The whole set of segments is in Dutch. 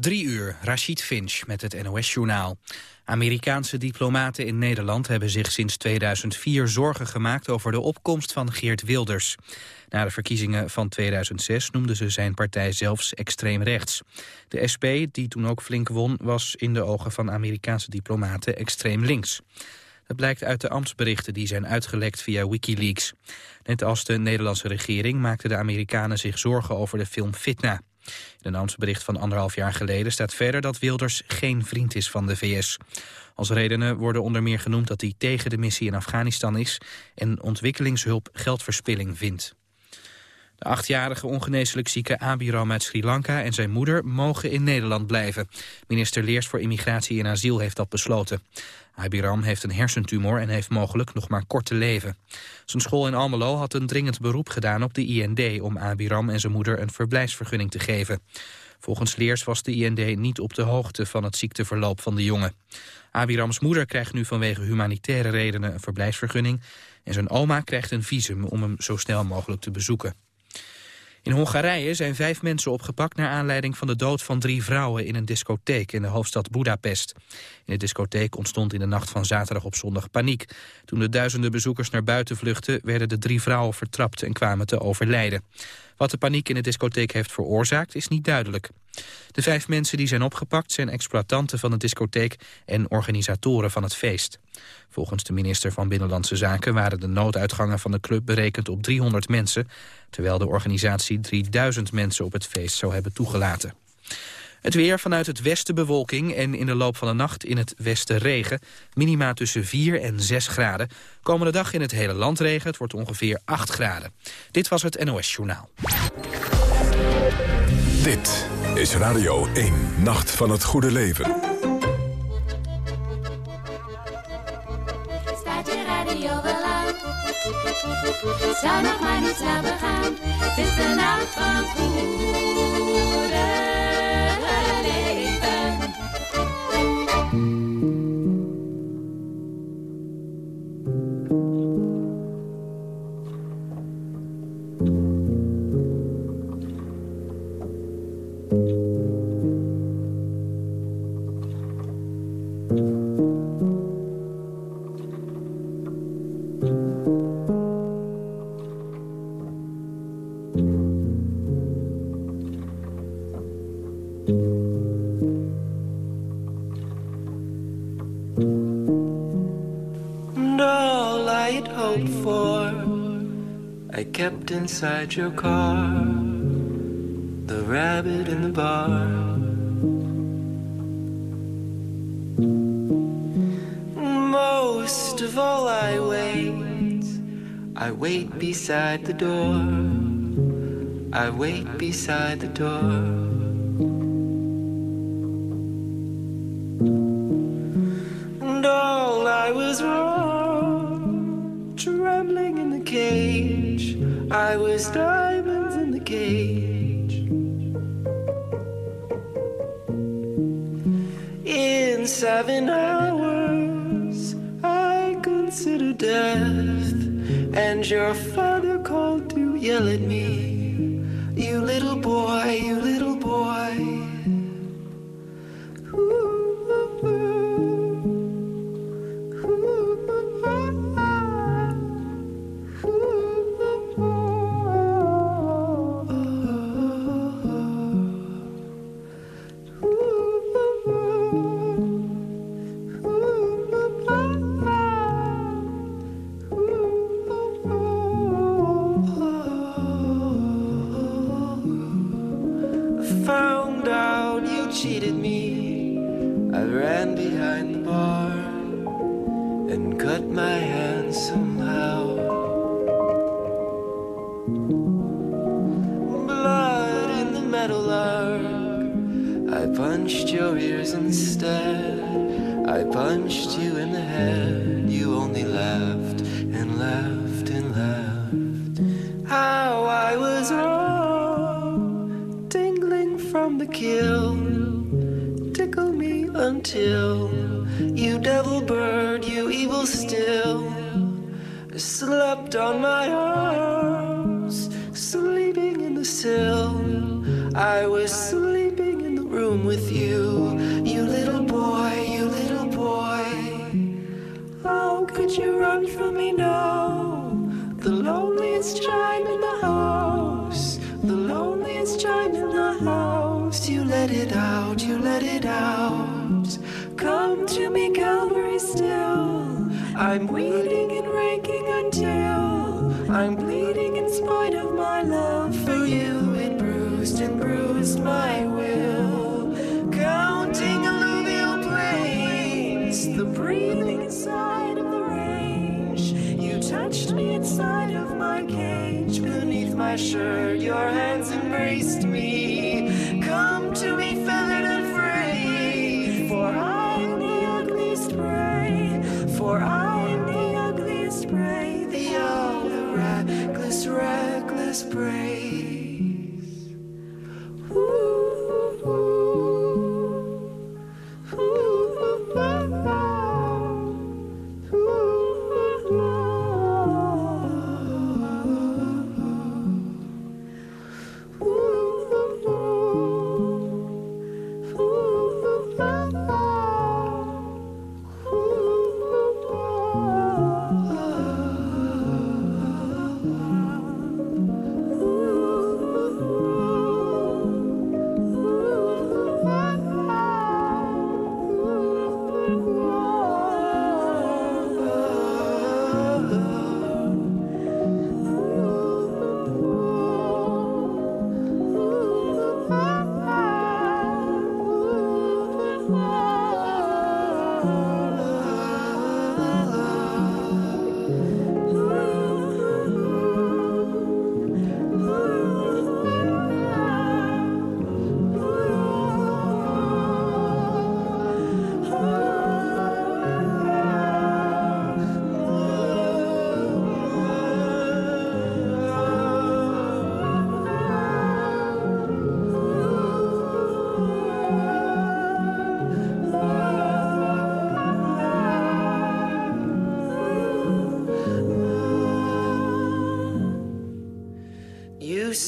Drie uur, Rashid Finch met het NOS-journaal. Amerikaanse diplomaten in Nederland hebben zich sinds 2004 zorgen gemaakt over de opkomst van Geert Wilders. Na de verkiezingen van 2006 noemden ze zijn partij zelfs extreem rechts. De SP, die toen ook flink won, was in de ogen van Amerikaanse diplomaten extreem links. Dat blijkt uit de ambtsberichten die zijn uitgelekt via Wikileaks. Net als de Nederlandse regering maakten de Amerikanen zich zorgen over de film Fitna. In een ambtsbericht van anderhalf jaar geleden staat verder dat Wilders geen vriend is van de VS. Als redenen worden onder meer genoemd dat hij tegen de missie in Afghanistan is en ontwikkelingshulp geldverspilling vindt. De achtjarige ongeneeslijk zieke Abiram uit Sri Lanka en zijn moeder mogen in Nederland blijven. Minister Leers voor Immigratie en Asiel heeft dat besloten. Abiram heeft een hersentumor en heeft mogelijk nog maar kort te leven. Zijn school in Almelo had een dringend beroep gedaan op de IND... om Abiram en zijn moeder een verblijfsvergunning te geven. Volgens Leers was de IND niet op de hoogte van het ziekteverloop van de jongen. Abirams moeder krijgt nu vanwege humanitaire redenen een verblijfsvergunning... en zijn oma krijgt een visum om hem zo snel mogelijk te bezoeken. In Hongarije zijn vijf mensen opgepakt naar aanleiding van de dood van drie vrouwen in een discotheek in de hoofdstad Budapest. In de discotheek ontstond in de nacht van zaterdag op zondag paniek. Toen de duizenden bezoekers naar buiten vluchtten werden de drie vrouwen vertrapt en kwamen te overlijden. Wat de paniek in de discotheek heeft veroorzaakt is niet duidelijk. De vijf mensen die zijn opgepakt zijn exploitanten van de discotheek en organisatoren van het feest. Volgens de minister van Binnenlandse Zaken waren de nooduitgangen van de club berekend op 300 mensen, terwijl de organisatie 3000 mensen op het feest zou hebben toegelaten. Het weer vanuit het westen bewolking en in de loop van de nacht in het westen regen. Minima tussen 4 en 6 graden. Komende dag in het hele land regen. Het wordt ongeveer 8 graden. Dit was het NOS Journaal. Dit is Radio 1, Nacht van het Goede Leven. Staat je radio wel aan? Zou nog maar niet slapen gaan. Het is de nacht van het goede inside your car. The rabbit in the bar. Most of all, I wait. I wait beside the door. I wait beside the door. You touched me inside of my cage. Beneath my shirt, your hands embraced me.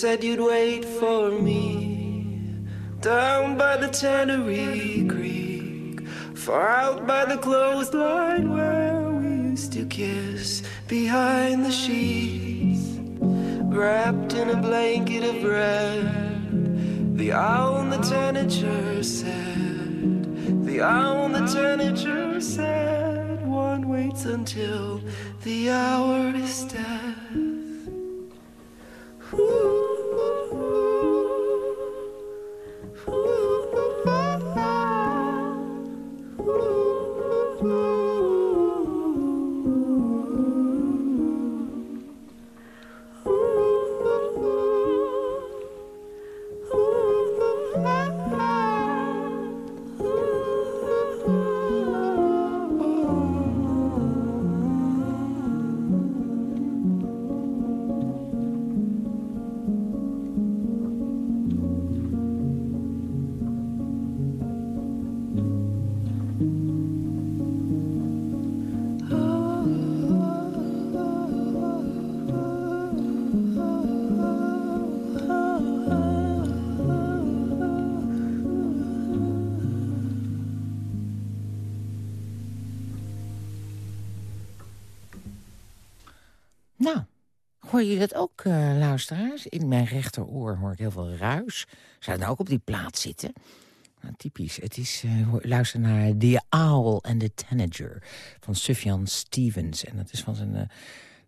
Said you'd wait for me down by the Tannery Creek, far out by the clothesline where we used to kiss behind the sheets, wrapped in a blanket of red. The owl and the tanager said, the owl and the tanager said, one waits until the hour is dead. Hoor je dat ook, eh, luisteraars? In mijn rechteroor hoor ik heel veel ruis. Zou het nou ook op die plaat zitten? Nou, typisch. Het is, eh, luister naar The Owl and the Tanager van Sufjan Stevens. En dat is van zijn, eh,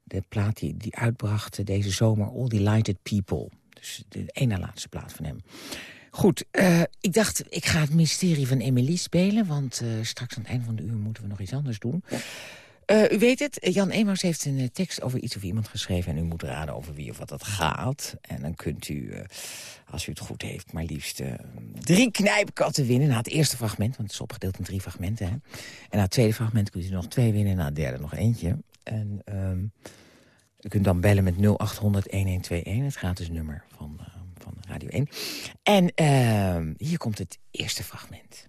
de plaat die, die uitbracht deze zomer, All Delighted People. Dus de ene laatste plaat van hem. Goed, ik dacht, ik ga het mysterie van Emily spelen... want straks aan het einde van de uur moeten we nog iets anders doen. Eh, u weet het, Jan Emaus heeft een eh, tekst over iets of iemand geschreven... en u moet raden over wie of wat dat gaat. En dan kunt u, eh, als u het goed heeft, maar liefst drie knijpkatten winnen. Na het eerste fragment, want het is opgedeeld in drie fragmenten. Hè. En na het tweede fragment kunt u nog twee winnen... en na het derde nog eentje. En ehm, u kunt dan bellen met 0800-1121, het gratis nummer van, van Radio 1. En ehm, hier komt het eerste fragment.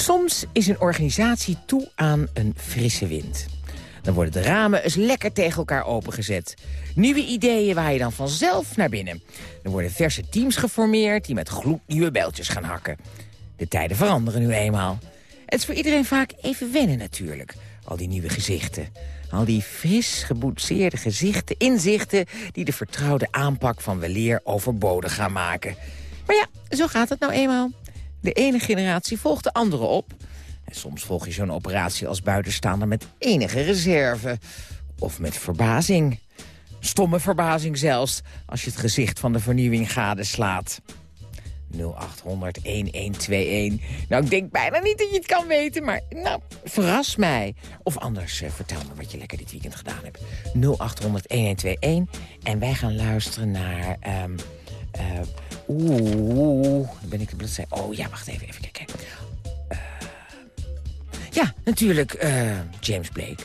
Soms is een organisatie toe aan een frisse wind. Dan worden de ramen eens lekker tegen elkaar opengezet. Nieuwe ideeën waaien dan vanzelf naar binnen. Er worden verse teams geformeerd die met gloednieuwe bijltjes gaan hakken. De tijden veranderen nu eenmaal. Het is voor iedereen vaak even wennen natuurlijk. Al die nieuwe gezichten. Al die fris geboetseerde gezichten, inzichten... die de vertrouwde aanpak van weleer overbodig gaan maken. Maar ja, zo gaat het nou eenmaal. De ene generatie volgt de andere op. En soms volg je zo'n operatie als buitenstaander met enige reserve. Of met verbazing. Stomme verbazing zelfs, als je het gezicht van de vernieuwing gadeslaat. 0800 1121. Nou, ik denk bijna niet dat je het kan weten, maar nou, verras mij. Of anders, eh, vertel me wat je lekker dit weekend gedaan hebt. 0800 1121. En wij gaan luisteren naar... ehm, eh, Oeh, dan ben ik de bladzij... Oh ja, wacht even, even kijken. Eh, ja, natuurlijk eh, James Blake.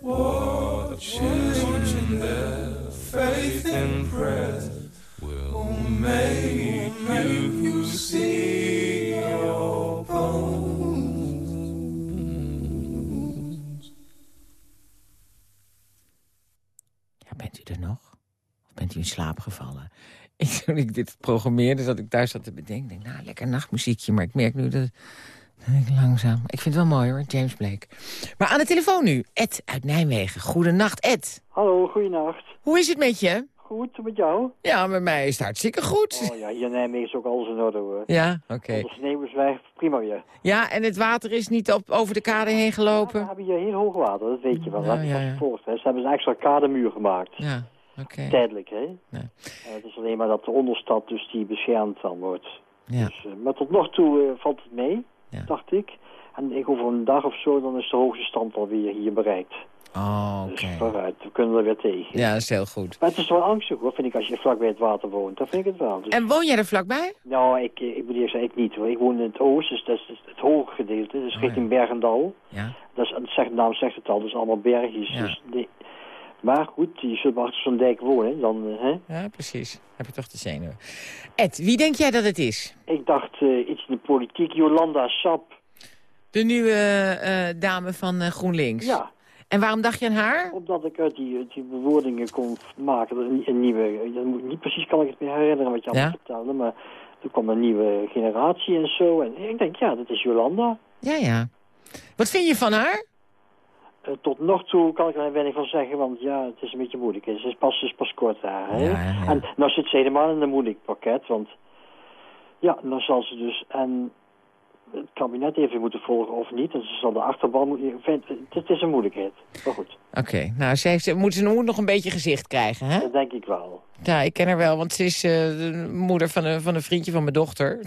Watching faith bent u er nog? Of bent u in slaap gevallen? Ik, toen ik dit programmeerde, zat ik thuis zat te bedenken. denk, nou, lekker nachtmuziekje, maar ik merk nu dat, dat langzaam... Ik vind het wel mooi hoor, James Blake. Maar aan de telefoon nu, Ed uit Nijmegen. Goedenacht, Ed. Hallo, goeienacht. Hoe is het met je? Goed, met jou? Ja, met mij is het hartstikke goed. Oh ja, hier in Nijmegen is ook alles in orde hoor. Ja, oké. De sneeuw is prima weer. Ja, en het water is niet op, over de kade heen We gelopen? hebben hier heel hoog water, dat weet je wel. Ja, dat ja, ja. hè. Ze hebben een extra kademuur gemaakt. Ja, oké. Tijdelijk, hè. Ja. En het is alleen maar dat de onderstad dus die beschermd dan wordt. Ja, Dus, eh, maar tot nog toe eh, valt het mee, Ja. dacht ik. En ik over een dag of zo, dan is de hoogste stand alweer hier bereikt. oh, oké. Dus vooruit, we kunnen er weer tegen. Ja, dat is heel goed. Maar het is wel angstig hoor, vind ik, als je vlak bij het water woont. Dat vind ik het wel. Dus... En woon jij er vlakbij? Nou, ik, eh, ik moet eerst zeggen, ik niet hoor. Ik woon in het oosten, dus dat is het hoge gedeelte. Dus Oh, richting Bergendal. Ja. Dat is, het zegt, de naam zegt het al, dat is allemaal bergjes. Ja. Dus die- maar goed, je zult maar achter zo'n dijk wonen. Dan, eh, hè? Ja, precies. Heb je toch de zenuwen. Ed, wie denk jij dat het is? Ik dacht eh, iets in de politiek, Jolanda Sap. De nieuwe eh, dame van GroenLinks. Ja, En waarom dacht je aan haar? omdat ik uit die, die bewoordingen kon maken. dat Een, een nieuwe, dat moet, niet precies kan ik het meer herinneren wat je Ja? allemaal vertelde. Maar er kwam een nieuwe generatie en zo. En ik denk, ja, dat is Jolanda. Ja, ja. Wat vind je van haar? Eh, tot nog toe kan ik er weinig van zeggen, want ja, het is een beetje moeilijk. Ze is pas, is pas kort daar. Hè? Ja, ja, ja. En nou zit ze helemaal in een moeilijk pakket, want ja, dan zal ze dus en het kabinet even moeten volgen of niet. En ze zal de achterban moeten... Het, is een moeilijkheid, maar goed, Oké, nou, ze, heeft, ze, moet, ze moet nog een beetje gezicht krijgen, hè? dat denk ik wel. Ja, ik ken haar wel, want ze is eh, de moeder van een, van een vriendje van mijn dochter.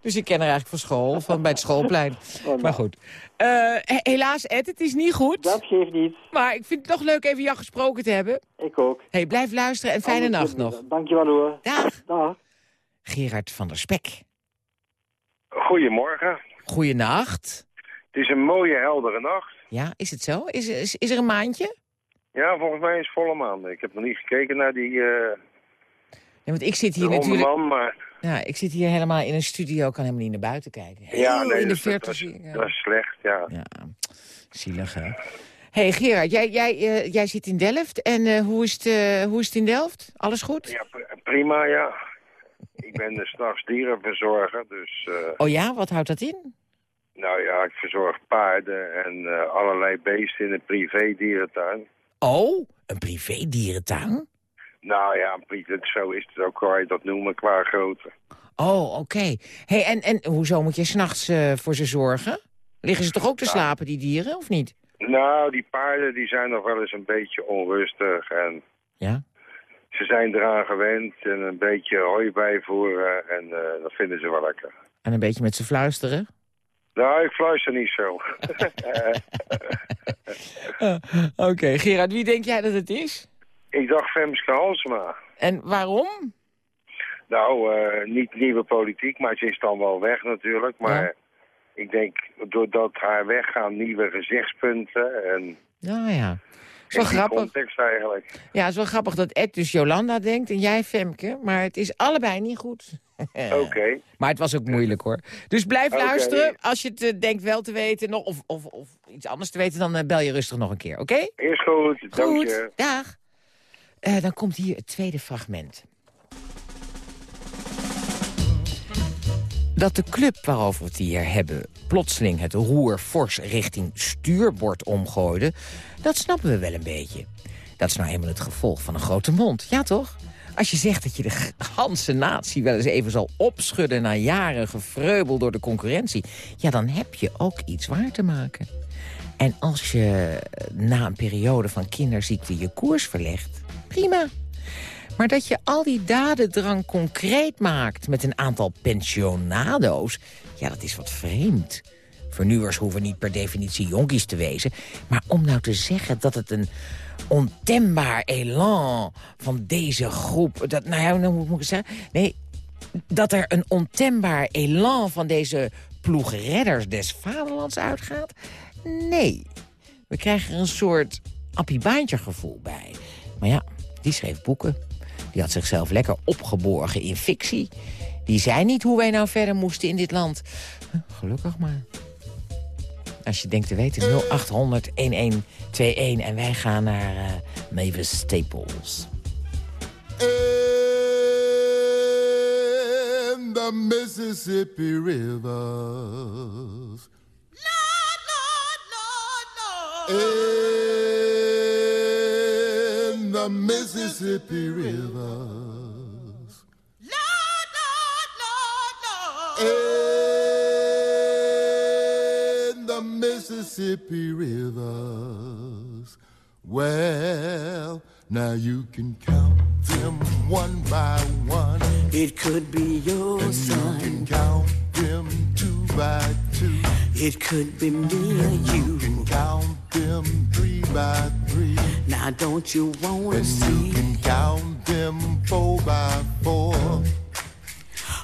Dus ik ken haar eigenlijk van school, van bij het schoolplein. Oh, nou, Maar goed. Eh, he- helaas, Ed, het is niet goed. Dat geeft niet. Maar ik vind het toch leuk even jou gesproken te hebben. Ik ook. hey, blijf luisteren en fijne Anders nacht nog. we- Dankjewel hoor. Dag. Dag. Gerard van der Spek. Goedemorgen. Goeienacht. Het is een mooie, heldere nacht. Ja, is het zo? Is, is, is er een maandje? Ja, volgens mij is het volle maan. Ik heb nog niet gekeken naar die eh Ja, want ik zit hier natuurlijk... man, maar Ja, ik zit hier helemaal in een studio, kan helemaal niet naar buiten kijken. Heel ja, nee, in de dat, dat, dat, is, ik, ja. dat is slecht, ja. Ja, zielig hè. hey, Gerard, jij, jij, eh, jij zit in Delft. En eh, hoe, is het, hoe is het in Delft? Alles goed? Ja, pr- prima, ja. Ik ben uh, s'nachts dierenverzorger, dus eh, Oh ja, wat houdt dat in? nou ja, ik verzorg paarden en eh, allerlei beesten in een privé-dierentuin. Oh, een privé-dierentuin? Nou ja, zo is het ook, kan je dat noemen, qua grootte. Oh, oké. hey, en, en hoezo moet je s'nachts eh voor ze zorgen? Liggen ze toch ook te slapen, die dieren, of niet? Nou, die paarden die zijn nog wel eens een beetje onrustig en Ja. Ze zijn eraan gewend en een beetje hooi bijvoeren en eh, dat vinden ze wel lekker. En een beetje met ze fluisteren? Nou, ik fluister niet zo. Oké, Gerard, wie denk jij dat het is? ik dacht Femske Halsema. En waarom? Nou, eh, niet nieuwe politiek, maar ze is dan wel weg natuurlijk. Maar Ja. ik denk, doordat haar weggaan, nieuwe gezichtspunten en... Nou ja. Het is wel in die grappig. context eigenlijk. Ja, het is wel grappig dat Ed dus Jolanda denkt en jij Femke. Maar het is allebei niet goed. Oké. Maar het was ook moeilijk hoor. Dus blijf luisteren. Als je het eh, denkt wel te weten nog, of, of, of iets anders te weten, dan eh, bel je rustig nog een keer, oké? Is goed, dank Goed, je. dag. Eh, dan komt hier het tweede fragment. Dat de club waarover we het hier hebben... plotseling het roer fors richting stuurbord omgooide... dat snappen we wel een beetje. Dat is nou eenmaal het gevolg van een grote mond, ja toch? Als je zegt dat je de ganse natie wel eens even zal opschudden... na jaren gevreubel door de concurrentie... ja, dan heb je ook iets waar te maken. En als je na een periode van kinderziekte je koers verlegt, prima. Maar dat je al die dadendrang concreet maakt met een aantal pensionado's... ja, dat is wat vreemd. Vernieuwers hoeven niet per definitie jonkies te wezen... maar om nou te zeggen dat het een ontembaar elan van deze groep... Dat, nou ja, nou moet ik zeggen... Nee, dat er een ontembaar elan van deze ploeg redders des vaderlands uitgaat? Nee. We krijgen er een soort Appie Baantje gevoel bij. Maar ja, die schreef boeken. Die had zichzelf lekker opgeborgen in fictie. Die zei niet hoe wij nou verder moesten in dit land. Gelukkig maar. Als je denkt te weten, 0800 1121 en wij gaan naar eh, Mavis Staples. in the Mississippi River. In the Mississippi rivers. Lord, Lord, Lord, Lord. In the Mississippi rivers. Well, now you can count them one by one. It could be your And you can count them two by two. It could be me or you. can count them three by three. Now don't you wanna And see? you can count them four by four.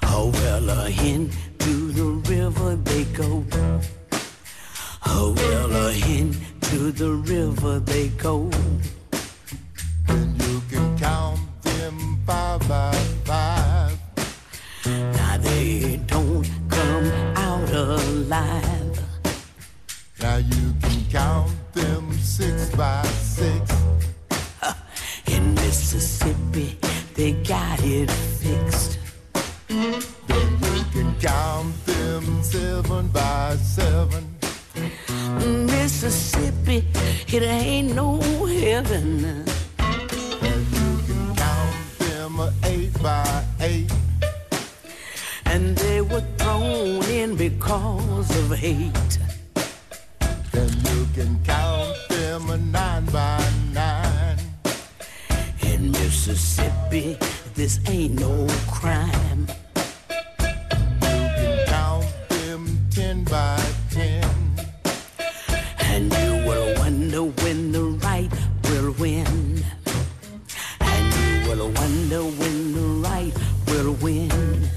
Oh well, uh, into the river they go. Oh well, uh, into the river they go. Six by six. In Mississippi, they got it fixed. Then you can count them seven by seven. Mississippi, it ain't no heaven. And you can count them eight by eight. And they were thrown in because of hate. Then you can count them nine by nine. In Mississippi, this ain't no crime. You can count them ten by ten. And you will wonder when the right will win. And you will wonder when the right will win.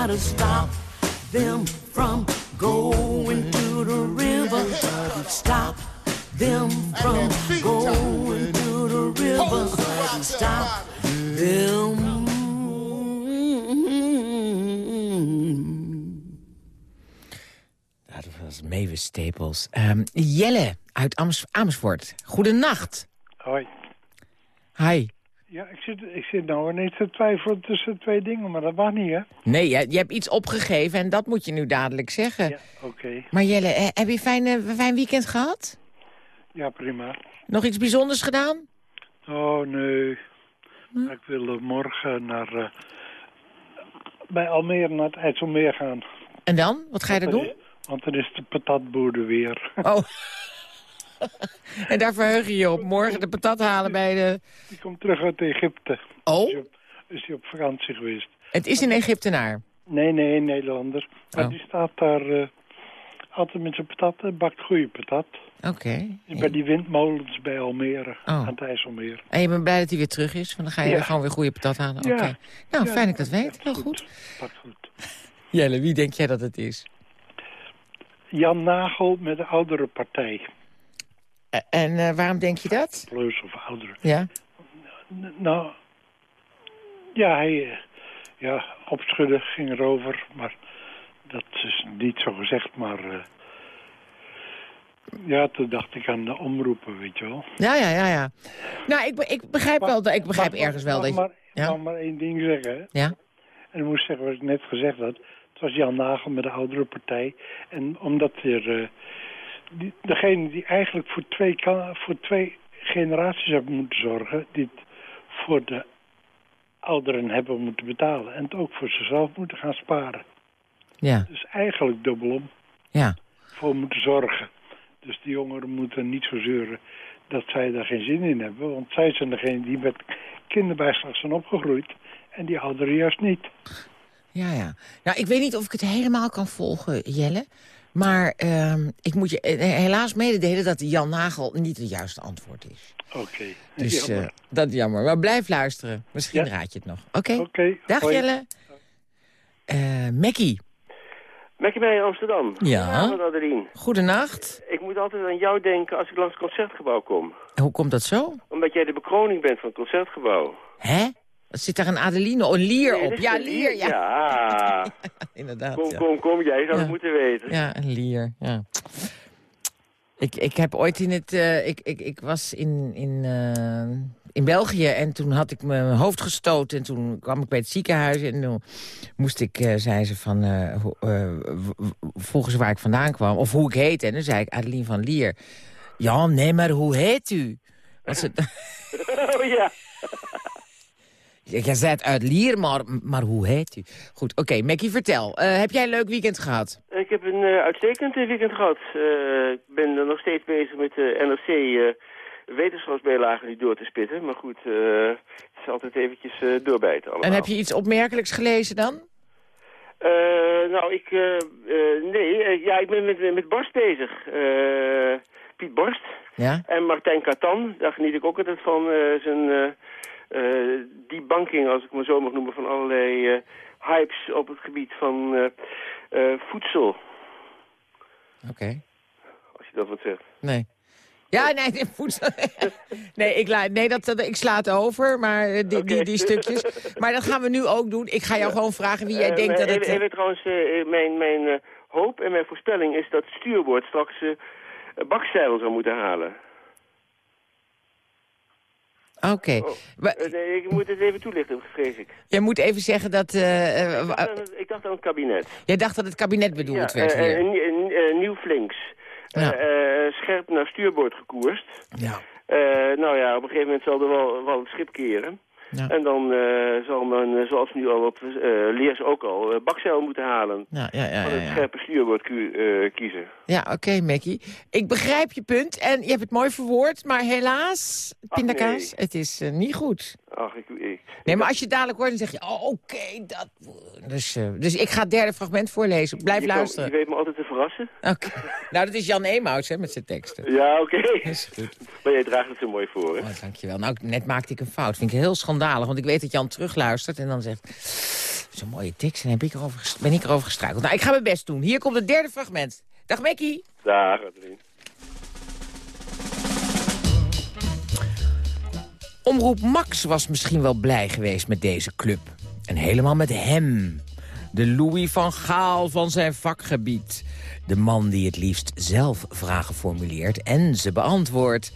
Gotta stop them from going to the river. Stop them from going to the river. Stop them. Dat was Mavis Staples. Ehm, Jelle uit Ams Amersfoort. Goedenacht. Hoi. Hi. Ja, ik zit, ik zit nou ineens te twijfelen tussen twee dingen, maar dat mag niet, hè? Nee, je, je hebt iets opgegeven en dat moet je nu dadelijk zeggen. Ja, oké. Maar Jelle, eh, heb je een fijn, fijn weekend gehad? Ja, prima. Nog iets bijzonders gedaan? Oh, nee. Ik wil eh, morgen naar... eh, bij Almere naar het IJsselmeer gaan. En dan? Wat ga je er doen? Want dan is de patatboerde weer. Oh. en daar verheug je je op. Morgen de patat halen bij de... Die komt terug uit Egypte. Oh? Is hij op, is hij op vakantie geweest. Het is een Egyptenaar. Nee, nee, een Nederlander. Maar Oh. die staat daar eh, altijd met zijn patat en bakt goede patat. Oké. Bij die windmolens bij Almere, Oh. aan het IJsselmeer. En je bent blij dat hij weer terug is? Want dan ga je Ja. gewoon weer goede patat halen? Ja. Oké. Nou, Ja, fijn dat ik dat weet. Heel goed. Pakt goed. Jelle, wie denk jij dat het is? Jan Nagel met de oudere partij. Eh, En eh, waarom denk je dat? Plus of oudere. Ja? N- Nou, ja, hij, eh, ja, opschudden ging erover, maar dat is niet zo gezegd, maar ja, toen dacht ik aan de omroepen, weet je wel. Ja, ja, ja, ja. Nou, ik, ik begrijp wel, dat, ik begrijp ergens wel dat je... maar, Ja? mag maar één ding zeggen, hè? Ja? En ik moest zeggen wat ik net gezegd had. Het was Jan Nagel met de oudere partij. En omdat er... die, degene die eigenlijk voor twee, voor twee generaties hebben moeten zorgen... die het voor de ouderen hebben moeten betalen. En het ook voor zichzelf moeten gaan sparen. Ja, Dus eigenlijk dubbelom ja. voor moeten zorgen. Dus die jongeren moeten niet zo zeuren dat zij daar geen zin in hebben. Want zij zijn degene die met kinderbijslag zijn opgegroeid. En die ouderen juist niet. Ja, ja. Nou, ik weet niet of ik het helemaal kan volgen, Jelle. Maar ehm, ik moet je eh, helaas mededelen dat Jan Nagel niet het juiste antwoord is. Oké. Dus Jammer. eh, dat is jammer. Maar blijf luisteren. Misschien Ja. raad je het nog. Oké. Oké, Dag hoi. Jelle. Eh Mackie. Mackie bij Amsterdam. Ja. Goedenacht. Ik moet altijd aan jou denken als ik langs het Concertgebouw kom. Hoe komt dat zo? Omdat jij de bekroning bent van het Concertgebouw. Hè? Wat zit daar een Adeline, oh, een lier Nee, op? Ja, lier, ja. Ja. Inderdaad, Kom, ja. kom, kom. Jij zou het moeten weten. Ja, een lier, ja. Ik, ik heb ooit in het... eh, ik, ik, ik was in, in, eh, in België en toen had ik mijn hoofd gestoten. En toen kwam ik bij het ziekenhuis en toen moest ik, eh, zei ze van... ze waar ik vandaan kwam, of hoe ik heette. En toen zei ik Adeline van Lier. Ja, nee, maar hoe heet u? Oh ja. Je het uit Lier, maar, maar hoe heet u? Goed, oké, Mackie, vertel. Eh, heb jij een leuk weekend gehad? Ik heb een eh, uitstekend weekend gehad. Eh, ik ben er nog steeds bezig met de NRC wetenschapsbijlagen die door te spitten. Maar goed, het is altijd eventjes doorbijten allemaal. En heb je iets opmerkelijks gelezen dan? Nou, ik... nee, ja, ik ben met, met Borst bezig. Piet Borst. Ja? En Martijn Katan, daar geniet ik ook altijd van zijn eh eh, debunking, als ik me zo mag noemen, van allerlei eh, hypes op het gebied van eh, voedsel. Oké. Als je dat wat zegt. Nee. Ja, nee, nee, voedsel. nee, ik, la, nee dat, dat, ik sla het over, maar die, die, die stukjes. Maar dat gaan we nu ook doen. Ik ga jou gewoon vragen wie jij denkt dat het... Even, even trouwens, mijn, mijn hoop en mijn voorspelling is dat het stuurwoord straks eh bakzeil zou moeten halen. Oké. Maar Eh, nee, ik moet het even toelichten, vrees ik. Jij moet even zeggen dat... eh, eh, Ik dacht aan het, ik dacht aan het kabinet. jij dacht dat het kabinet bedoeld Ja, werd hier. eh, nieuw flinks. Ja. Scherp naar stuurboord gekoerst. Ja. Nou ja, op een gegeven moment zal er wel, wel het schip keren. Ja. En dan eh, zal men, eh, zoals nu al op eh leers ook al, bakzeil moeten halen. Ja, ja, ja, van het scherpe eh, kiezen. Ja, oké, Mackie. Ik begrijp je punt en je hebt het mooi verwoord, maar helaas, pindakaas, het is niet goed. Ach, ik, ik, Nee, maar als je dadelijk hoort, dan zeg je, oh, oké, dat... Dus, dus ik ga het derde fragment voorlezen. Blijf je, kan- luisteren. je weet me altijd te verrassen. Oké. Nou, dat is Jan Emaus, hè, met zijn teksten. Ja, oké. is goed. Maar jij draagt het zo mooi voor, hè? Oh, dankjewel. Nou, net maakte ik een fout. Vind ik heel schandalig, want ik weet dat Jan terugluistert en dan zegt... Zo'n mooie tekst, en heb ik erover, ben ik erover gestruikeld. Nou, ik ga mijn best doen. Hier komt het derde fragment. Dag, Mackie. Dag, Adeline. Omroep Max was misschien wel blij geweest met deze club. En helemaal met hem. De Louis van Gaal van zijn vakgebied. De man die het liefst zelf vragen formuleert en ze beantwoordt.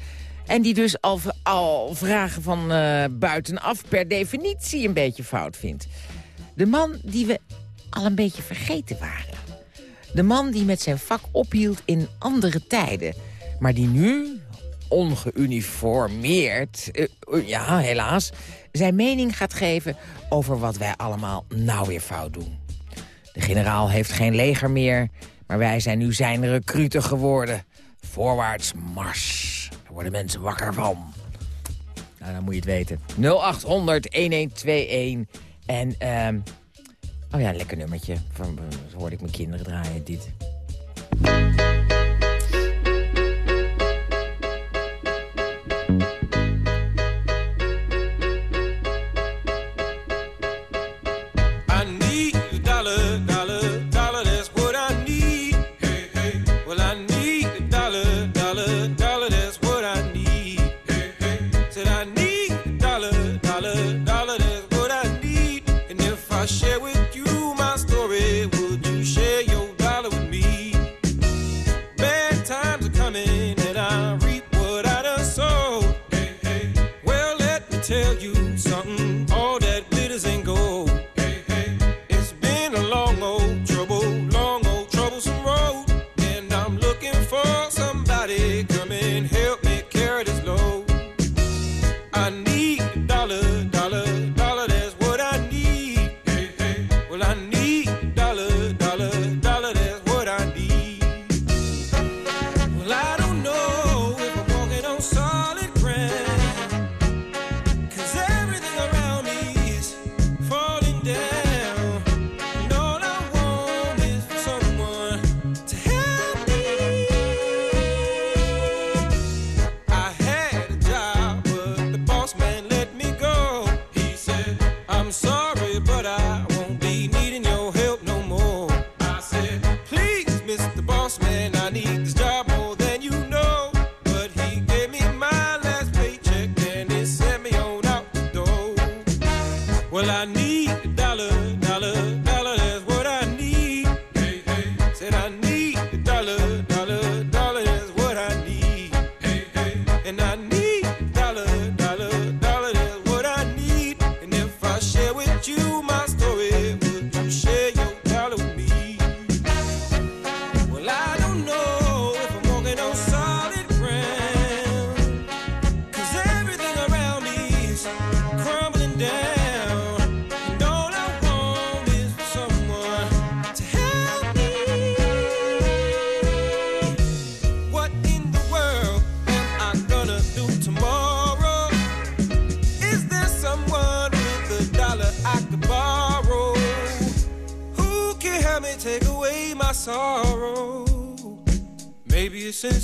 En die dus al, al vragen van eh, buitenaf per definitie een beetje fout vindt. De man die we al een beetje vergeten waren. De man die met zijn vak ophield in andere tijden. Maar die nu, ongeuniformeerd, eh, eh, ja helaas, zijn mening gaat geven over wat wij allemaal nou weer fout doen. De generaal heeft geen leger meer, maar wij zijn nu zijn recruten geworden. Voorwaarts mars. Daar worden mensen wakker van. Nou, dan moet je het weten. 0800 1121 en... ehm oh ja, lekker nummertje. Van, hoorde ik mijn kinderen draaien, dit.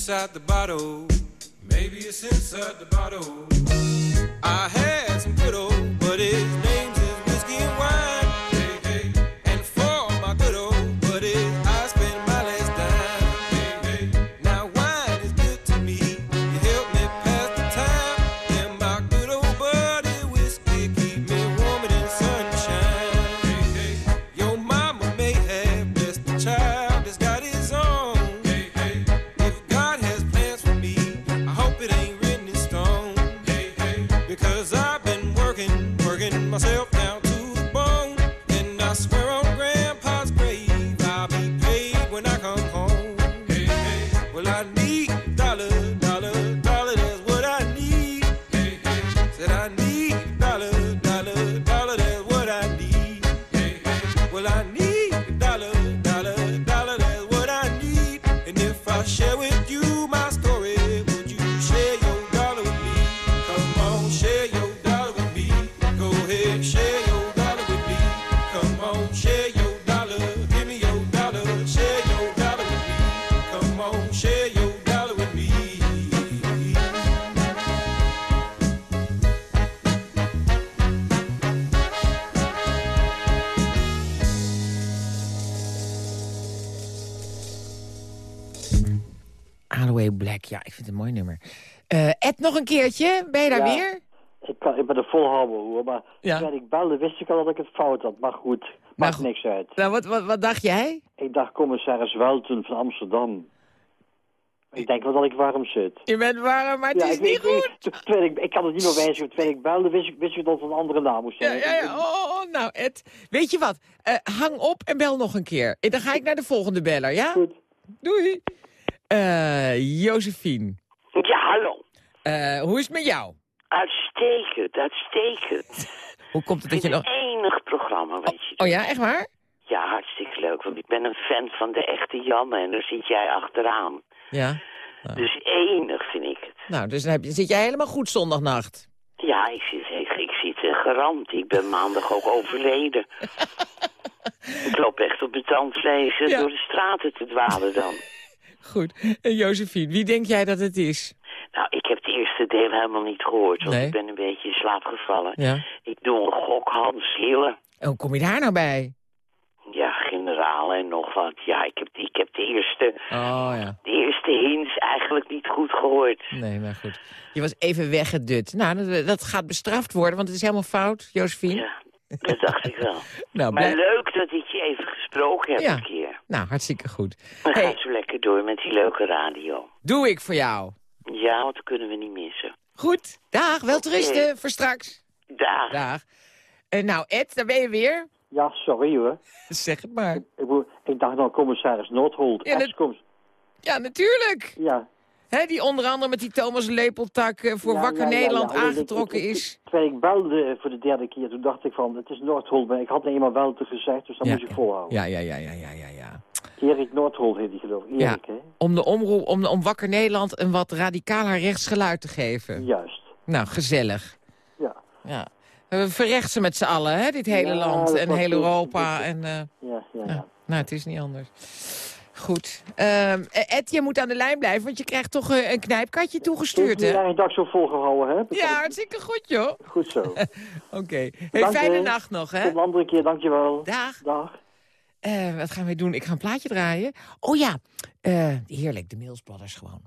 Inside the bottle. een keertje? Ben je daar weer? Ik, ik ben er volhouden hoor, maar toen ik belde wist ik al dat ik het fout had. Maar goed, maakt niks uit. Nou, wat, wat, wat dacht jij? Ik dacht commissaris Welten van Amsterdam. Ik denk wel dat ik warm zit. Je bent warm, maar het is niet goed. Ik, ik, ik kan het niet meer wijzen. Terwijl ik belde, wist ik, wist dat het een andere naam moest zijn. Ja, ja, ja. Oh, oh, oh, nou Ed. Weet je wat? Eh, hang op en bel nog een keer. Eh, dan ga ik naar de volgende beller, ja? Goed. Doei. Uh, Josephine. Ja, hallo eh, hoe is het met jou? Uitstekend, uitstekend. Hoe komt het dat je nog... Enig programma, weet je. Oh ja, echt waar? Ja, hartstikke leuk, want ik ben een fan van de echte Janne en daar zit jij achteraan. Ja. Dus enig vind ik het. Nou, dus dan heb je, zit jij helemaal goed zondagnacht. Ja, ik zit, ik, ik zit eh, geramd. Ik ben maandag ook overleden. ik loop echt op mijn tandvlees eh, Ja. door de straten te dwalen dan. Goed. En Josephine, wie denk jij dat het is? Nou, ik heb het eerste deel helemaal niet gehoord, want Nee. ik ben een beetje in slaap gevallen. Ja. Ik doe een gok, Hans Hille. En hoe kom je daar nou bij? Ja, generaal en nog wat. Ja, ik heb, ik heb de, eerste, Oh ja. de eerste hints eigenlijk niet goed gehoord. Nee, maar goed. Je was even weggedut. Nou, dat, dat gaat bestraft worden, want het is helemaal fout, Josephine. Ja, dat dacht ik wel. Nou, maar leuk dat ik je even gesproken heb Ja. een keer. Nou, hartstikke goed. We Hey. gaan zo lekker door met die leuke radio. Doe ik voor jou. Ja, want dat kunnen we niet missen. Goed. Dag, wel rusten voor straks. Dag. Dag. Eh, nou, Ed, daar ben je weer. Ja, sorry hoor. Zeg het maar. Ik, dacht nou commissaris Noordholt. Ja, Ja, natuurlijk. ja. Hè, die onder andere met die Thomas Lepeltak voor Ja, Wakker ja, ja, Nederland aangetrokken ik- ik- is. Terwijl ik belde eh, voor de derde keer, toen dacht ik van, het is Noordholt. Maar ik had nou eenmaal wel te gezegd, dus dat Ja, moest ik volhouden. Ja, ja, ja, ja, ja, ja, ja. Erik Noordholt heet die geloof ik. Ja, hè? om, de omroep, om, om Wakker Nederland een wat radicaler rechtsgeluid te geven. Juist. Nou, gezellig. Ja. Ja. We verrechten met z'n allen, hè, dit hele Ja, land en heel goed. Europa. En, eh, Ja, ja, ja. Nou, het is niet anders. Goed. Eh, Ed, je moet aan de lijn blijven, want je krijgt toch eh, een knijpkatje toegestuurd, hè? u een dag zo volgehouden, hè? Ja, hartstikke goed, joh. Goed zo. Oké. Hey, Dank fijne nacht nog, hè? Tot een andere keer, dankjewel. Dag. Dag. Eh, wat gaan we doen? Ik ga een plaatje draaien. Oh ja, eh, heerlijk, de Mills Brothers gewoon.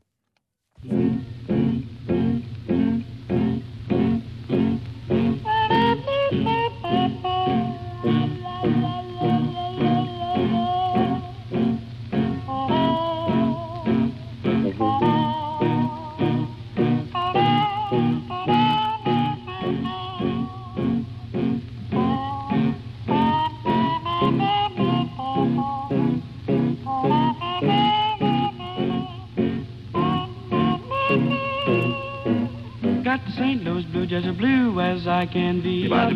Louis blues, just as blue as I can be. Got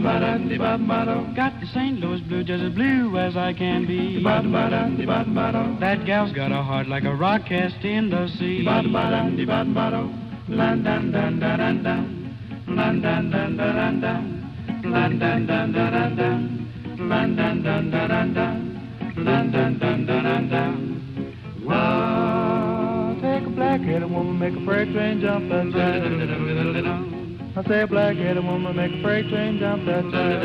the St. Louis blues, just as blue as I can be. That gal's got a heart like a rock cast in the sea. Lan take a black-headed woman, make a freight train jump and down. I say a black-headed woman, make a freight train jump that track.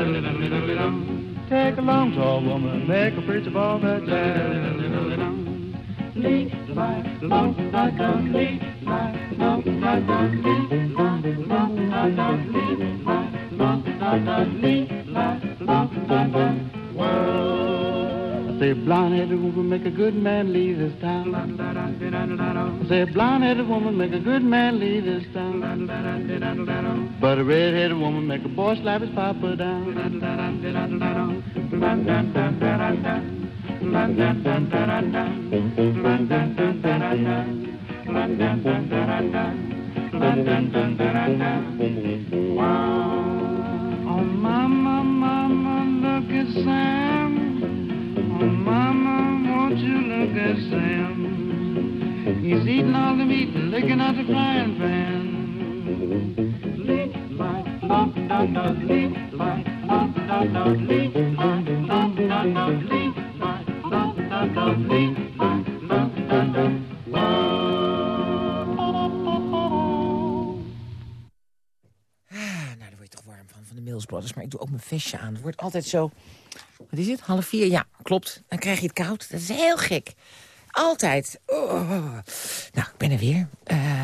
Take a long, tall woman, make a preacher ball that track. Lead, lie, long, lie, down, lead, lie, long, lie, down, lead, lie, long, lie, down, lead, lie, long, lie, down, lead, lie, long. I say a blonde-headed woman make a good man leave this town. I say blonde-headed woman make a good man leave this town. But a red-headed woman make a boy slap his papa down. Oh, mama, mama, look at Sam. Oh, mama, won't you look at Sam? He's eating all the meat and licking out the frying pan. Dot. Ah, nou, daar word je toch warm van, van de Mills Brothers. Maar ik doe ook mijn vestje aan. Het wordt altijd zo... Wat is het? Half vier? Ja, klopt. Dan krijg je het koud. Dat is heel gek. Altijd. Oh. Nou, ik ben er weer. Eh,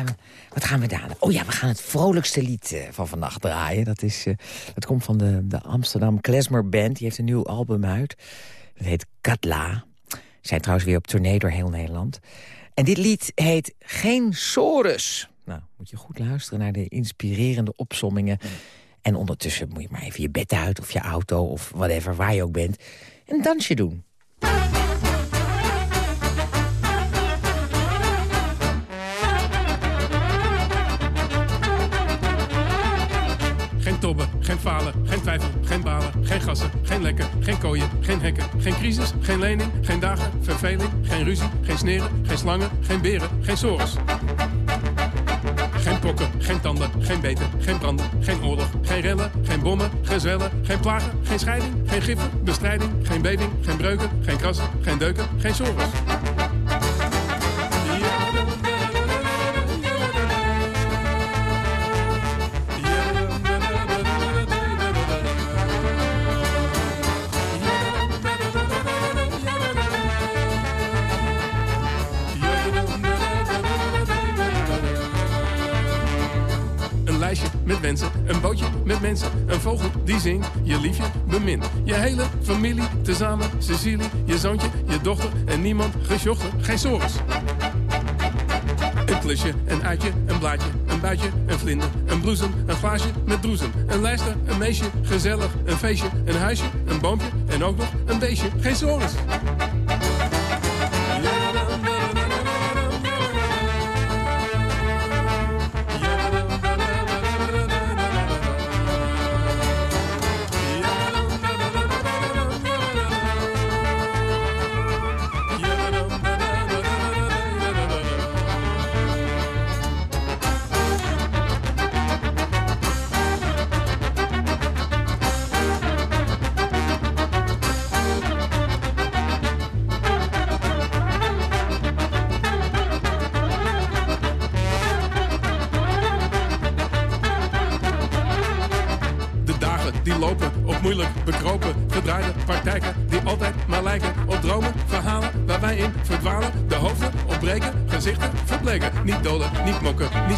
wat gaan we daar? Oh ja, we gaan het vrolijkste lied eh, van vannacht draaien. Dat, is, eh, dat komt van de, de Amsterdam Klezmer Band. Die heeft een nieuw album uit. Dat heet Katla. Zijn trouwens weer op tournee door heel Nederland. En dit lied heet Geen Sores. Nou, moet je goed luisteren naar de inspirerende opsommingen. En ondertussen moet je maar even je bed uit of je auto of whatever, waar je ook bent. Een dansje doen. Geen tobben, geen falen, geen twijfel, geen balen, geen gassen, geen lekken, geen kooien, geen hekken, geen crisis, geen lening, geen dagen, verveling, geen ruzie, geen sneren, geen slangen, geen beren, geen sores. Geen pokken, geen tanden, geen beten, geen branden, geen oorlog, geen rellen, geen bommen, geen zwellen, geen plagen, geen scheiding, geen giffen, bestrijding, geen beving, geen breuken, geen krassen, geen deuken, geen sores. Wensen, een bootje met mensen, een vogel die zingt, je liefje bemint. Je hele familie tezamen, Cecilie, je zoontje, je dochter en niemand gesjochten, geen sores. Een klusje, een uitje, een blaadje, een buitje, een vlinder, een bloesem, een glaasje met droezen. Een lijster, een meisje, gezellig, een feestje, een huisje, een boompje en ook nog een beestje, geen sores.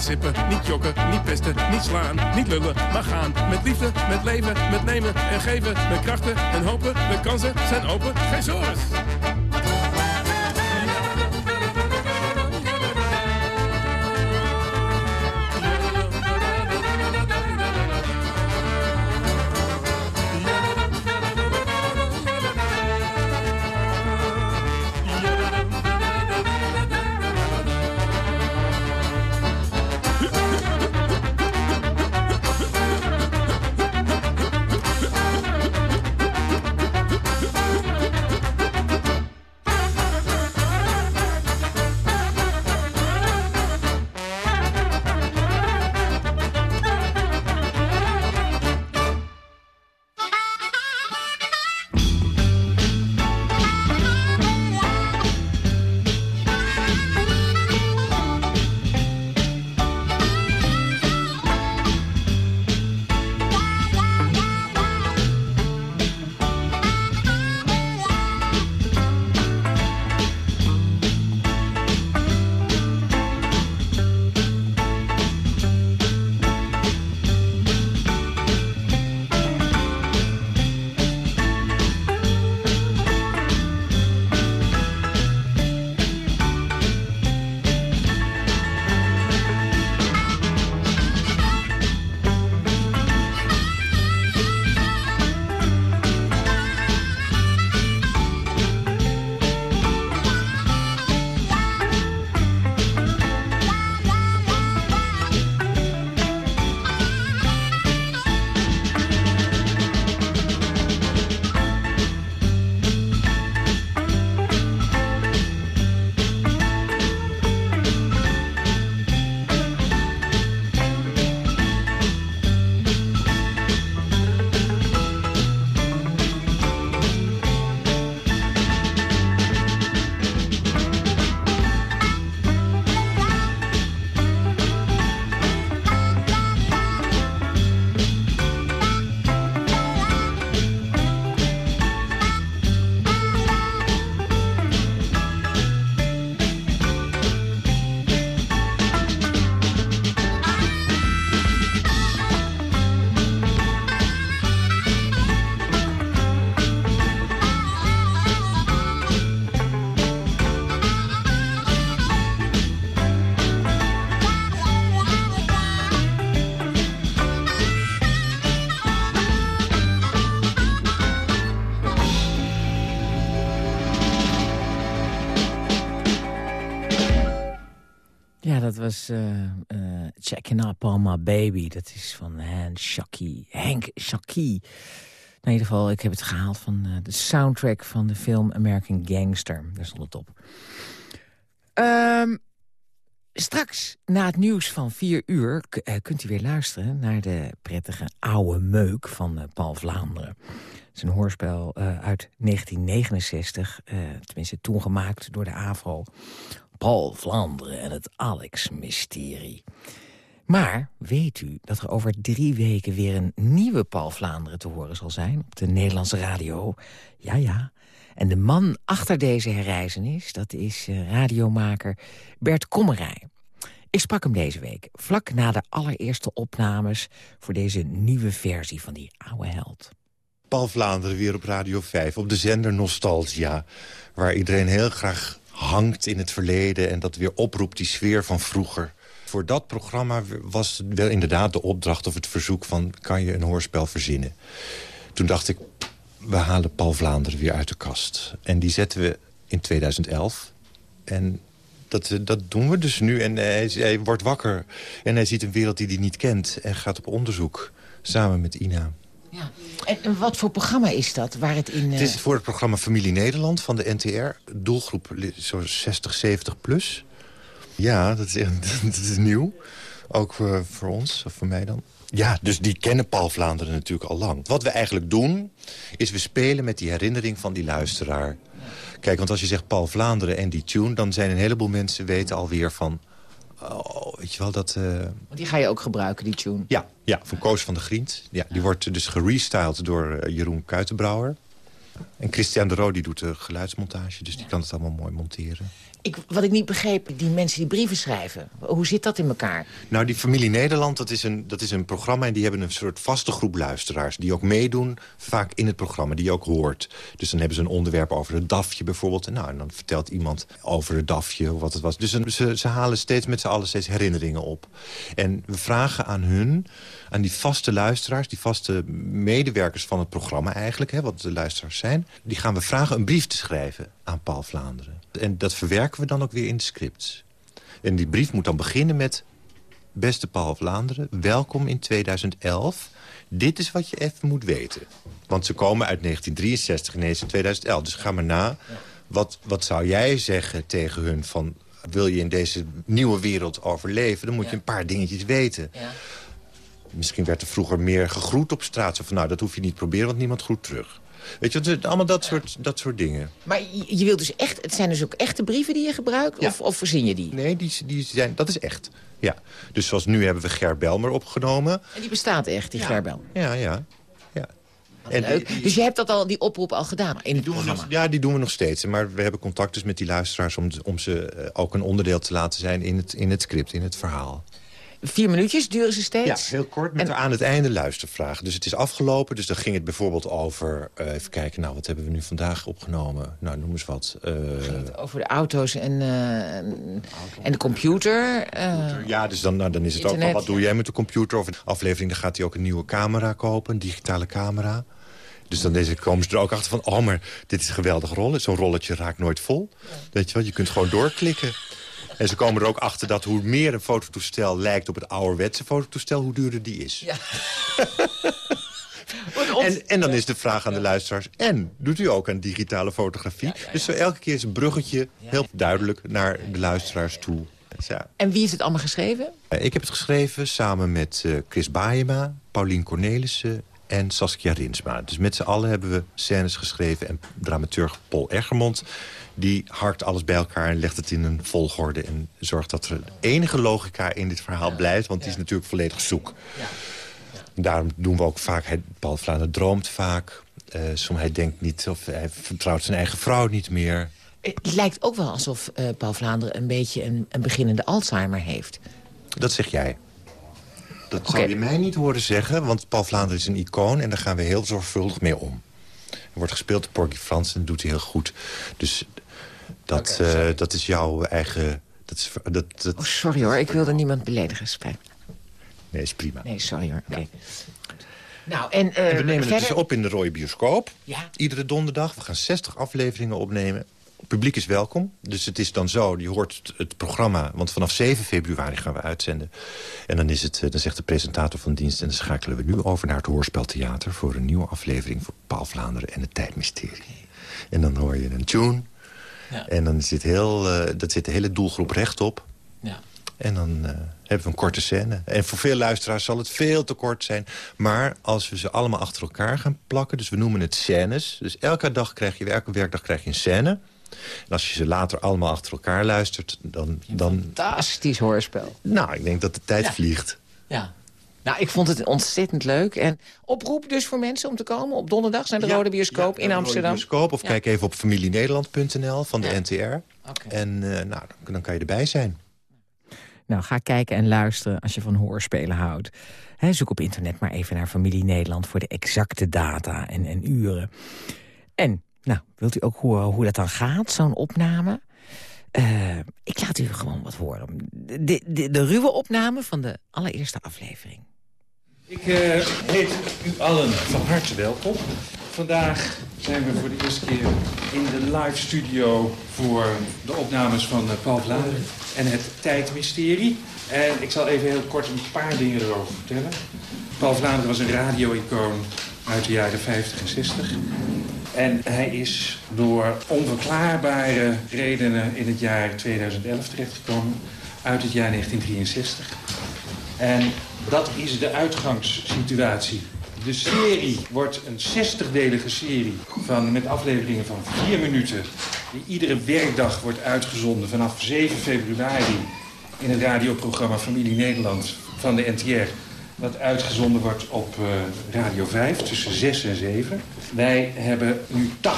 Niet sippen, niet jokken, niet pesten, niet slaan, niet lullen, maar gaan. Met liefde, met leven, met nemen en geven, met krachten en hopen. De kansen zijn open, geen. Ja, dat was eh eh, Checking Up on My Baby. Dat is van Hank Shaki. Hank Shaki. In ieder geval, ik heb het gehaald van eh, de soundtrack van de film American Gangster. Daar stond het op. Ehm, straks, na het nieuws van vier uur... kunt u weer luisteren naar de prettige oude meuk van Paul Vlaanderen. Het is een hoorspel uit 1969. eh, tenminste, toen gemaakt door de AVRO. Paul Vlaanderen en het Alex-mysterie. Maar weet u dat er over drie weken weer een nieuwe Paul Vlaanderen te horen zal zijn... op de Nederlandse radio? Ja, ja. En de man achter deze herreizenis, dat is eh, radiomaker Bert Kommerij. Ik sprak hem deze week, vlak na de allereerste opnames... voor deze nieuwe versie van die oude held. Paul Vlaanderen weer op Radio 5, op de zender Nostalgia... waar iedereen heel graag hangt in het verleden... en dat weer oproept, die sfeer van vroeger. Voor dat programma was wel inderdaad de opdracht of het verzoek van... kan je een hoorspel verzinnen? Toen dacht ik, we halen Paul Vlaanderen weer uit de kast. En die zetten we in 2011. En dat, dat doen we dus nu. En hij, hij wordt wakker en hij ziet een wereld die hij niet kent... en gaat op onderzoek, samen met Ina. En, en wat voor programma is dat, waar het in... eh, Het is voor het programma Familie Nederland van de NTR. Doelgroep li- zo 60, 70 plus. Ja, dat is, echt- dat is nieuw. Ook eh, voor ons, of voor mij dan. Ja, dus die kennen Paul Vlaanderen natuurlijk al lang. Wat we eigenlijk doen, is we spelen met die herinnering van die luisteraar. Kijk, want als je zegt Paul Vlaanderen en die tune... dan zijn een heleboel mensen weten alweer van... Oh, weet je wel, dat... eh, die ga je ook gebruiken, die tune. ja, ja, van Koos van de Griend. Ja, die wordt dus gerestyled door eh, Jeroen Kuitenbrouwer. En Christian de Roo die doet de geluidsmontage, dus die kan het allemaal mooi monteren. Ik, wat ik niet begreep, die mensen die brieven schrijven. Hoe zit dat in elkaar? Nou, die Familie Nederland, dat is, een, dat is een programma... en die hebben een soort vaste groep luisteraars... die ook meedoen, vaak in het programma, die je ook hoort. Dus dan hebben ze een onderwerp over het DAFje bijvoorbeeld. En, nou, en dan vertelt iemand over het DAFje, wat het was. Dus ze, ze halen steeds met z'n allen steeds herinneringen op. En we vragen aan hun, aan die vaste luisteraars... die vaste medewerkers van het programma eigenlijk... Hè, wat de luisteraars zijn... die gaan we vragen een brief te schrijven aan Paul Vlaanderen. En dat verwerken we dan ook weer in de scripts. En die brief moet dan beginnen met... Beste Paul Vlaanderen, welkom in 2011. Dit is wat je even moet weten. Want ze komen uit 1963 en ineens in 2011. Dus ga maar na. Wat, wat zou jij zeggen tegen hun van... wil je in deze nieuwe wereld overleven... dan moet je een paar dingetjes weten. Misschien werd er vroeger meer gegroet op straat. Zo van, nou, dat hoef je niet te proberen, want niemand groet terug. Weet je, het- allemaal dat soort, dat soort dingen. Maar je, je wilt dus echt, het zijn dus ook echte brieven die je gebruikt? Of, of verzin je die? Nee, die, die zijn, dat is echt. Ja. Dus zoals nu hebben we Ger Belmer opgenomen. En die bestaat echt, die Gerbel? Ja, ja. ja. En Leuk. Dus je hebt dat al, die oproep al gedaan in het programma? Ja, die doen we nog steeds. Maar we hebben contact dus met die luisteraars... om, om ze eh, ook een onderdeel te laten zijn in het, in het script, in het verhaal. Vier minuutjes duren ze Ja, steeds? heel kort. Met aan het einde luistervragen. Dus het is afgelopen. Dus dan ging het bijvoorbeeld over... eh, even kijken, nou, wat hebben we nu vandaag opgenomen? Nou, noem eens wat. Eh, Over de auto's en, eh, en de computer. Ja, dus dan, nou, dan is het ook Internet, wat doe jij met de computer? Of een aflevering, dan gaat hij ook een nieuwe camera kopen, een digitale camera. Dus dan deze, komen ze er ook achter van, oh, maar dit is een geweldige rol. Zo'n rolletje raakt nooit vol. Weet je wel, je kunt gewoon doorklikken. En ze komen er ook achter dat hoe meer een fototoestel lijkt op het ouderwetse fototoestel, hoe duurder die is. En, en dan is de vraag aan de luisteraars, en doet u ook aan digitale fotografie? Dus zo elke keer is een bruggetje heel duidelijk naar de luisteraars toe. Ja. En wie heeft het allemaal geschreven? Eh, Ik heb het geschreven samen met eh, Chris Baayema, Paulien Cornelissen en Saskia Rinsma. Dus met z'n allen hebben we scènes geschreven. En dramaturg Paul Eggermond die harkt alles bij elkaar en legt het in een volgorde... en zorgt dat er enige logica in dit verhaal blijft. Want die is natuurlijk volledig zoek. Daarom doen we ook vaak... Hij, Paul Vlaanderen droomt vaak. Eh soms hij denkt niet, of hij vertrouwt zijn eigen vrouw niet meer. Het lijkt ook wel alsof eh, Paul Vlaanderen een beetje een, een beginnende Alzheimer heeft. Dat zeg jij. Dat zou je mij niet horen zeggen, want Paul Vlaanderen is een icoon... en daar gaan we heel zorgvuldig mee om. Er wordt gespeeld door Porky Frans en dat doet hij heel goed. Dus dat, eh, dat is jouw eigen... Dat is, dat, dat... Oh, sorry hoor, ik wilde niemand beledigen. Spijt. Nee, is prima. Nee, sorry hoor. Oké. Nou, en, En we nemen verder... het dus op in de Rode Bioscoop. Ja. Iedere donderdag. We gaan 60 afleveringen opnemen. Publiek is welkom. Dus het is dan zo, je hoort het, programma... want vanaf 7 februari gaan we uitzenden. En dan, is het, eh, dan zegt de presentator van dienst... en dan schakelen we nu over naar het Hoorspeltheater... voor een nieuwe aflevering voor Paul Vlaanderen en het Tijdmysterie. En dan hoor je een tune. Ja. En dan zit, heel, eh, dat zit de hele doelgroep rechtop. Ja. En dan eh, hebben we een korte scène. En voor veel luisteraars zal het veel te kort zijn. Maar als we ze allemaal achter elkaar gaan plakken... dus we noemen het scènes. Dus elke dag krijg je, elke werkdag krijg je een scène. En als je ze later allemaal achter elkaar luistert... dan... dan Fantastisch hoorspel. nou, ik denk dat de tijd Ja. vliegt. Ja. Nou, ik vond het ontzettend leuk. En oproep dus voor mensen om te komen op donderdag... naar de Rode Bioscoop in Amsterdam. Bioscoop, of Ja. kijk even op familienederland.nl van de NTR. En eh, nou, dan, dan kan je erbij zijn. Nou, ga kijken en luisteren als je van hoorspelen houdt. Hè, zoek op internet maar even naar Familie Nederland... voor de exacte data en, en uren. En, nou, wilt u ook horen hoe dat dan gaat, zo'n opname? Eh, ik laat u gewoon wat horen. De, de, ruwe opname van de allereerste aflevering. Ik eh, heet u allen van harte welkom. Vandaag zijn we voor de eerste keer in de live studio voor de opnames van eh, Paul Vlaanderen en het tijdmysterie. En ik zal even heel kort een paar dingen erover vertellen. Paul Vlaanderen was een radio-icoon uit de jaren 50 en 60. En hij is door onverklaarbare redenen in het jaar 2011 terechtgekomen. Uit het jaar 1963. En dat is de uitgangssituatie. De serie wordt een 60-delige serie van, met afleveringen van 4 minuten... die iedere werkdag wordt uitgezonden vanaf 7 februari... in het radioprogramma Familie Nederland van de NTR... dat uitgezonden wordt op eh, Radio 5 tussen 6 en 7. Wij hebben nu 80%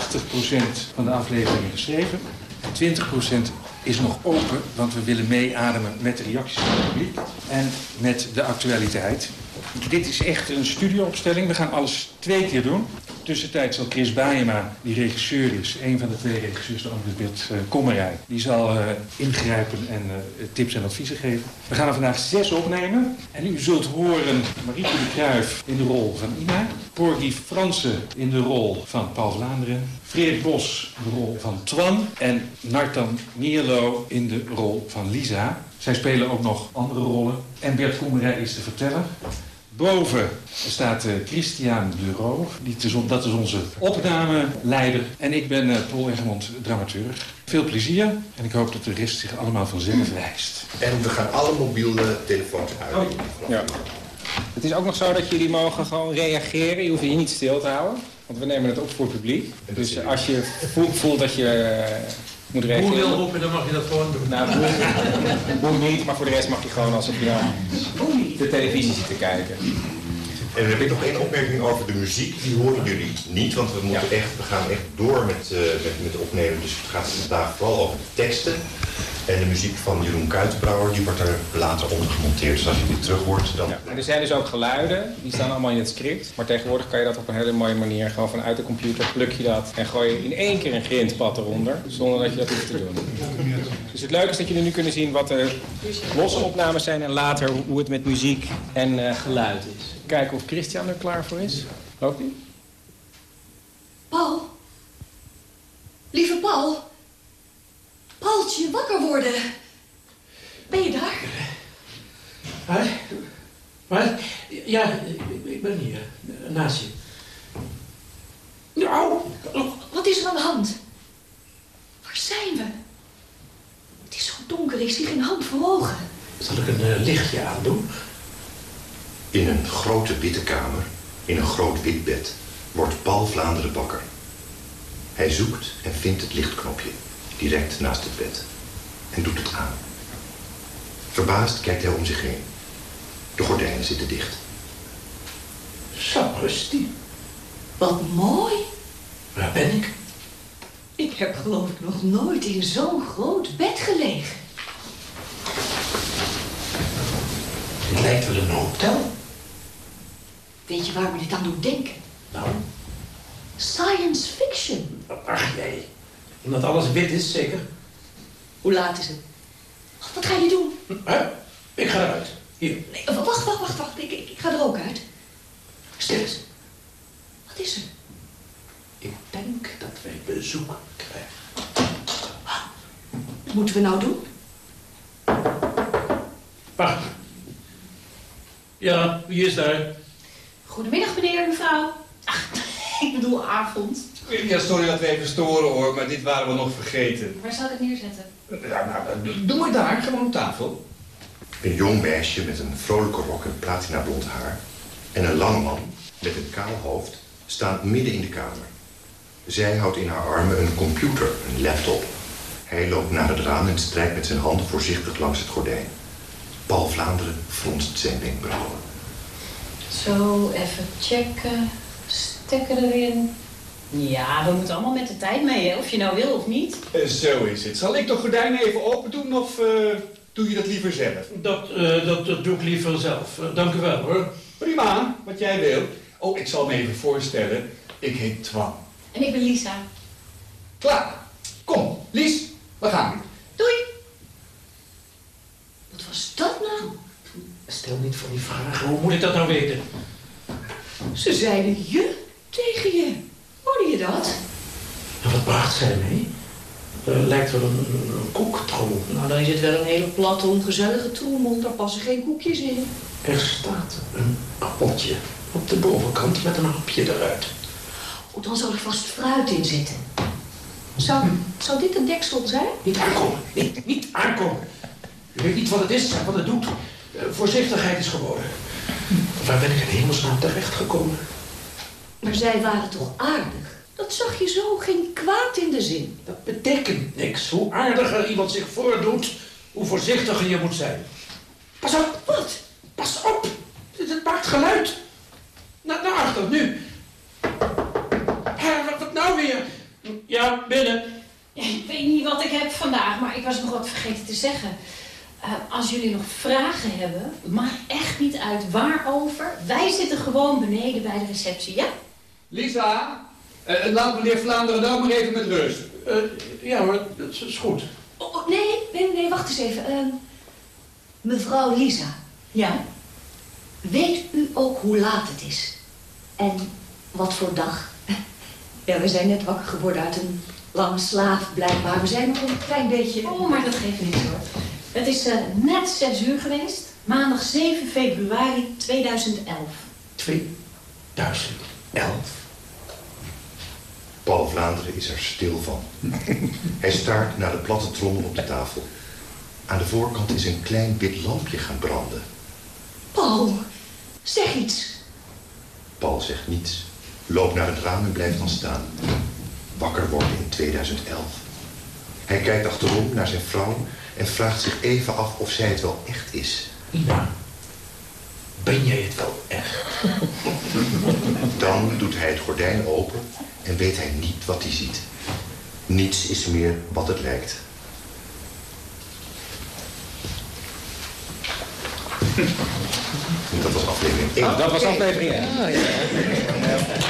van de afleveringen geschreven. 20% is nog open, want we willen meeademen met de reacties van het publiek en met de actualiteit. Dit is echt een studioopstelling. We gaan alles twee keer doen. Tussentijd zal Chris Baayema, die regisseur is, een van de twee regisseurs, de andere Bert uh, Kommerij, die zal eh, ingrijpen en eh, tips en adviezen geven. We gaan er vandaag zes opnemen. En u zult horen Marieke de Kruijf in de rol van Ina, Porgy Fransen in de rol van Paul Vlaanderen, Frederik Bos in de rol van Twan en Nartan Mierlo in de rol van Lisa. Zij spelen ook nog andere rollen. En Bert Kommerij is de verteller. Boven staat uh, Christian on- dat is onze opnameleider. En ik ben uh, Paul Egmond, dramaturg. Veel plezier. En ik hoop dat de rest zich allemaal vanzelf wijst. En we gaan alle mobiele telefoons uit. Ja. Het is ook nog zo dat jullie mogen gewoon reageren. Je hoeft je niet stil te houden. Want we nemen het op voor het publiek. Dus als je voelt, voelt dat je eh, moet reageren... Boer wil roepen, dan mag je dat gewoon doen. Nou, boer, boer niet, maar voor de rest mag je gewoon alsof je naar de televisie zit te kijken. En dan heb ik nog één opmerking over de muziek. Die horen jullie niet, want we, moeten echt, we gaan echt door met, eh, met, met opnemen. Dus het gaat vandaag vooral over de teksten. En de muziek van Jeroen Kuitenbrouwer, die wordt er later onder gemonteerd. Dus als je dit terug hoort, dan... En er zijn dus ook geluiden, die staan allemaal in het script. Maar tegenwoordig kan je dat op een hele mooie manier, gewoon vanuit de computer, pluk je dat en gooi je in één keer een grindpad eronder, zonder dat je dat hoeft te doen. Dus het leuke is dat jullie nu kunnen zien wat de losse opnames zijn en later hoe het met muziek en eh, geluid is. Kijken of Christian er klaar voor is. Loopt ie? Paul? Lieve Paul? Paultje, wakker worden. Ben je daar? Wat? Wat? Ja, ik, ik ben hier. Naast je. Nou, Wat is er aan de hand? Waar zijn we? Het is zo donker, ik zie geen hand voor ogen. zal ik een eh, lichtje aandoen? In een grote witte kamer, in een groot wit bed, wordt Paul Vlaanderen wakker. Hij zoekt en vindt het lichtknopje, direct naast het bed, en doet het aan. Verbaasd kijkt hij om zich heen. De gordijnen zitten dicht. Sapristi. Wat mooi. Waar ben ik? Ik heb geloof ik nog nooit in zo'n groot bed gelegen. Dit lijkt wel een hotel. Weet je waar me dit aan doet denken? Nou, Science fiction. ach jij. Omdat alles wit is, zeker? Hoe laat is het? Wat ga je doen? Huh? Ik ga eruit. Hier. Nee, wacht, wacht, wacht, wacht. Ik, ik, ik ga er ook uit. Stil eens. Wat is er? Ik denk dat wij bezoek krijgen. Wat moeten we nou doen? Wacht. Ja, wie is daar? Goedemiddag, meneer en mevrouw. Ach, ik bedoel avond. Ja, sorry dat we even storen hoor, maar dit waren we nog vergeten. Waar zal ik het neerzetten? Ja, nou, doe- maar daar, gewoon op tafel. Een jong meisje met een vrolijke rok en platina blond haar... en een lange man met een kaal hoofd staan midden in de kamer. Zij houdt in haar armen een computer, een laptop. Hij loopt naar het raam en strijkt met zijn handen voorzichtig langs het gordijn. Paul Vlaanderen fronst zijn wenkbrauwen. Zo, even checken. Stekker erin. Ja, we moeten allemaal met de tijd mee, hè? of je nou wil of niet. Eh, Zo is het. Zal ik de gordijnen even open doen of eh, doe je dat liever zelf? Dat, eh, dat, dat doe ik liever zelf. Dank u wel, hoor. Prima, wat jij wil. Oh, ik zal me even voorstellen. Ik heet Twan. En ik ben Lisa. Klaar. Kom, Lies, we gaan. Doei. Wat was dat nou? Stel niet van die vragen. Hoe moet ik dat nou weten? Ze zeiden je tegen je. Hoorde je dat? En wat bracht zij mee? Er lijkt wel een, een, koektrommel. Nou, dan is het wel een hele platte, ongezellige trommel. Daar passen geen koekjes in. Er staat een appeltje op de bovenkant met een hapje eruit. Oh, dan zal er vast fruit in zitten. Zou, zou dit een deksel zijn? Niet aankomen. Niet, niet aankomen. U weet niet wat het is en wat het doet. Eh, voorzichtigheid is geboden. Waar ben ik in hemelsnaam terechtgekomen? Maar zij waren toch aardig? Dat zag je zo, geen kwaad in de zin. Dat betekent niks. Hoe aardiger iemand zich voordoet, hoe voorzichtiger je moet zijn. Pas op. Wat? Pas op. Het, het maakt geluid. Naar, naar achter, nu. Hé, wat, wat nou weer? Ja, binnen. Ik weet niet wat ik heb vandaag, maar ik was nog wat vergeten te zeggen. Eh, als jullie nog vragen hebben, maakt echt niet uit waarover. Wij zitten gewoon beneden bij de receptie, ja? Lisa, eh, laat meneer Vlaanderen nou maar even met rust. Eh, ja hoor, dat is, is goed. Oh, oh, nee, nee, nee, wacht eens even. Ehm, mevrouw Lisa. Ja? Weet u ook hoe laat het is? En wat voor dag? Ja, we zijn net wakker geworden uit een lange slaap, blijkbaar. We zijn nog een klein beetje... Oh, maar dat geeft niks hoor. Het is eh, net zes uur geweest. Maandag 7 februari 2011. 2011. Paul Vlaanderen is er stil van. Hij staart naar de platte trommel op de tafel. Aan de voorkant is een klein wit lampje gaan branden. Paul, zeg iets. Paul zegt niets, loopt naar het raam en blijft dan staan. Wakker worden in 2011. Hij kijkt achterom naar zijn vrouw en vraagt zich even af of zij het wel echt is. Ina, ben jij het wel echt? Dan doet hij het gordijn open en weet hij niet wat hij ziet. Niets is meer wat het lijkt. En dat was aflevering 1. dat was aflevering één. Oh, ja.